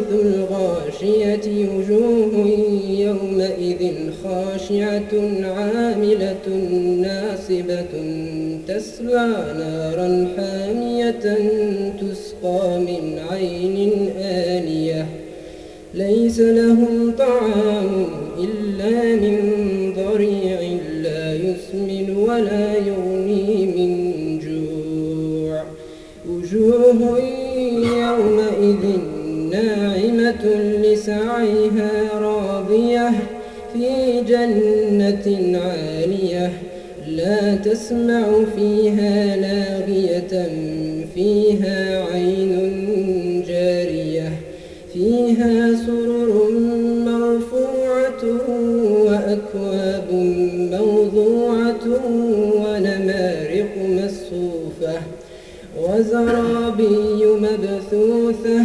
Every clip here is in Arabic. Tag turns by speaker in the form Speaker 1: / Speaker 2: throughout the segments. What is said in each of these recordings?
Speaker 1: حديث الغاشية وجوه يومئذ خاشعة عاملة ناصبة تسلى نارا حامية تسقى من عين آنية. ليس لهم طعام إلا من ضريع لا يسمن ولا يغني لسعيها راضية في جنة عالية لا تسمع فيها لاغية فيها عين جارية فيها سرر مرفوعة وأكواب موضوعة ونمارق مصفوفة وزرابي مبثوثة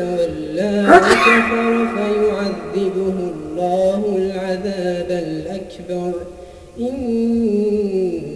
Speaker 1: تولى وكفر فيعذبه الله العذاب الأكبر. إن